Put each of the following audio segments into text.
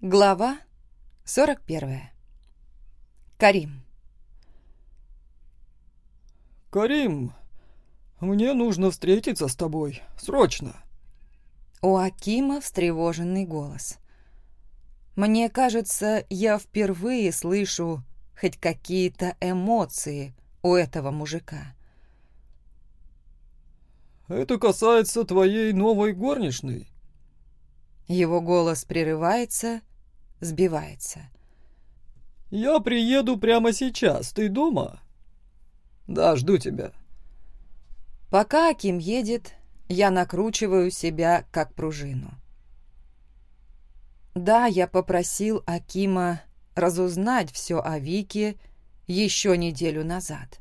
Глава 41. Карим. «Карим, мне нужно встретиться с тобой. Срочно!» У Акима встревоженный голос. Мне кажется, я впервые слышу хоть какие-то эмоции у этого мужика. «Это касается твоей сбивается. «Я приеду прямо сейчас. Ты дома?» «Да, жду тебя». Пока Аким едет, я накручиваю себя как пружину. Да, я попросил Акима разузнать все о Вике еще неделю назад.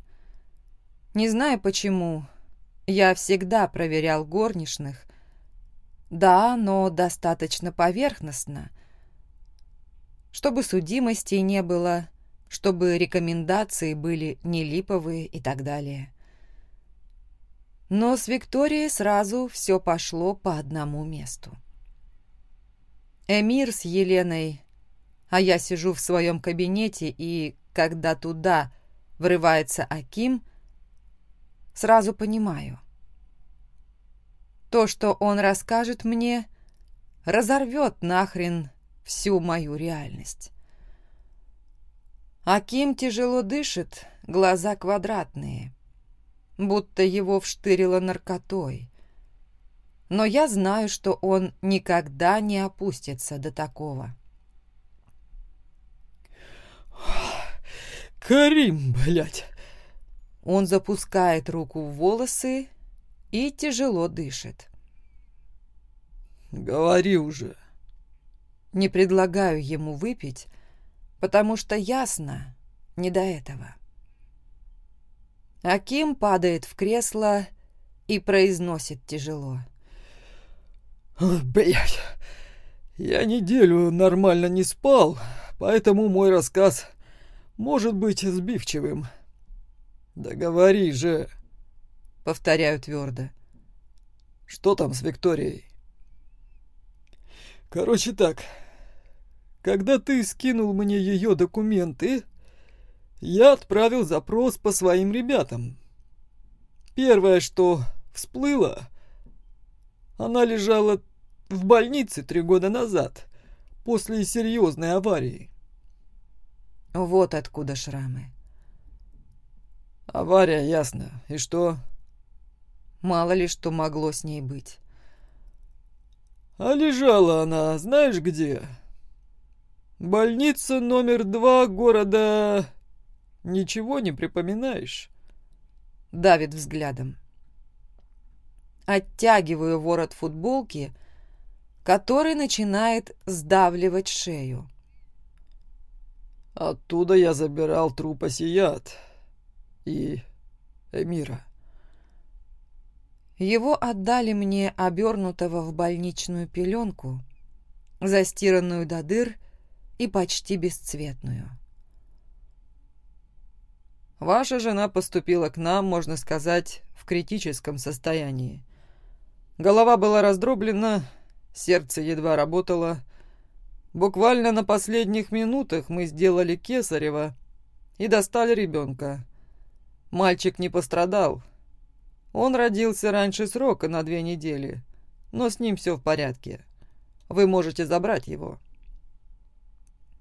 Не знаю почему, я всегда проверял горничных. Да, но достаточно поверхностно чтобы судимости не было, чтобы рекомендации были нелиповые и так далее. Но с Викторией сразу все пошло по одному месту. Эмир с Еленой, а я сижу в своем кабинете, и когда туда врывается Аким, сразу понимаю. То, что он расскажет мне, разорвет нахрен всю мою реальность. Аким тяжело дышит, глаза квадратные, будто его вштырило наркотой. Но я знаю, что он никогда не опустится до такого. «Карим, блядь!» Он запускает руку в волосы и тяжело дышит. «Говори уже!» Не предлагаю ему выпить, потому что ясно, не до этого. Аким падает в кресло и произносит тяжело. «Блядь, я неделю нормально не спал, поэтому мой рассказ может быть сбивчивым. Да говори же!» Когда ты скинул мне ее документы, я отправил запрос по своим ребятам. Первое, что всплыло, она лежала в больнице три года назад, после серьезной аварии. Вот откуда шрамы. Авария, ясно. И что? Мало ли что могло с ней быть. А лежала она, знаешь где? Больница номер два города... Ничего не припоминаешь? Давит взглядом. Оттягиваю ворот футболки, который начинает сдавливать шею. Оттуда я забирал труп Асият и Эмира. Его отдали мне обернутого в больничную пеленку, застиранную до дыр, и почти бесцветную. Ваша жена поступила к нам, можно сказать, в критическом состоянии. Голова была раздроблена, сердце едва работало. Буквально на последних минутах мы сделали Кесарева и достали ребенка. Мальчик не пострадал. Он родился раньше срока на две недели, но с ним все в порядке. Вы можете забрать его.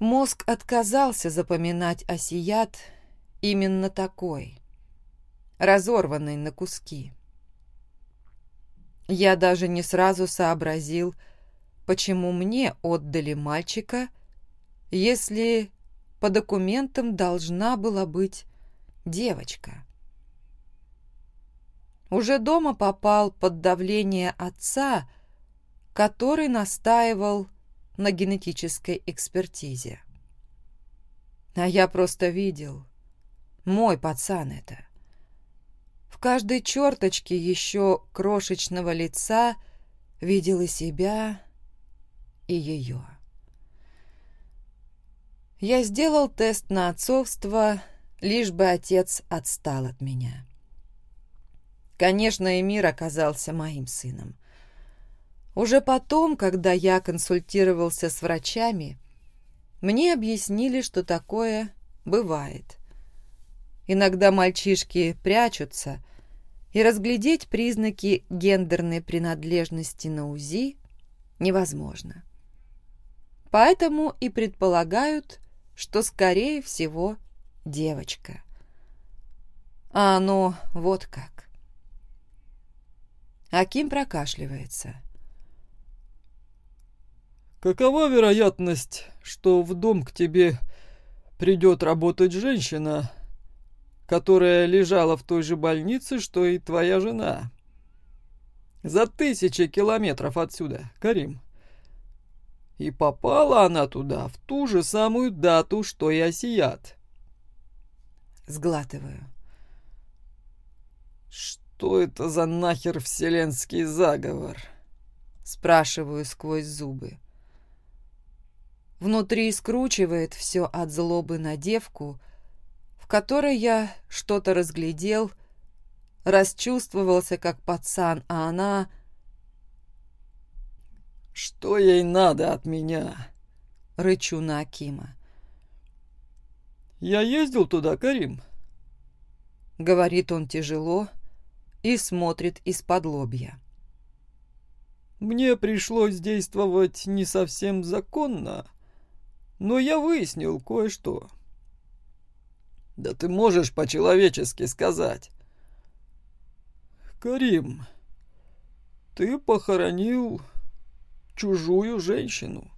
Опознать труп осият было нереально. Я что-то мямлил, глядя на труп, у которого фактически не было лица. Передо мной лежала полная женщина, но и на фото Осият значительно набрала вес. Мне просто сказали «это она», и я кивнул. Мозг отказался запоминать осият именно такой, разорванный на куски. Я даже не сразу сообразил, почему мне отдали мальчика, если по документам должна была быть девочка. Уже дома попал под давление отца, который настаивал на генетической экспертизе. А я просто видел. Мой пацан это. В каждой черточке еще крошечного лица видел и себя, и ее. Я сделал тест на отцовство, лишь бы отец отстал от меня. Конечно, Эмир оказался моим сыном. Уже потом, когда я консультировался с врачами, мне объяснили, что такое бывает. Иногда мальчишки прячутся, и разглядеть признаки гендерной принадлежности на УЗИ невозможно. Поэтому и предполагают, что, скорее всего, девочка. А оно вот как. Аким прокашливается. Какова вероятность, что в дом к тебе придет работать женщина, которая лежала в той же больнице, что и твоя жена? За тысячи километров отсюда, Карим. И попала она туда в ту же самую дату, что и Асият. Сглатываю. Что это за нахер вселенский заговор? Спрашиваю сквозь зубы. Внутри скручивает все от злобы на девку, в которой я что-то разглядел, расчувствовался как пацан, а она... «Что ей надо от меня?» — рычу на Акима. «Я ездил туда, Карим», — говорит он тяжело и смотрит но я выяснил кое-что». «Да ты можешь по-человечески сказать». «Карим, ты похоронил чужую женщину».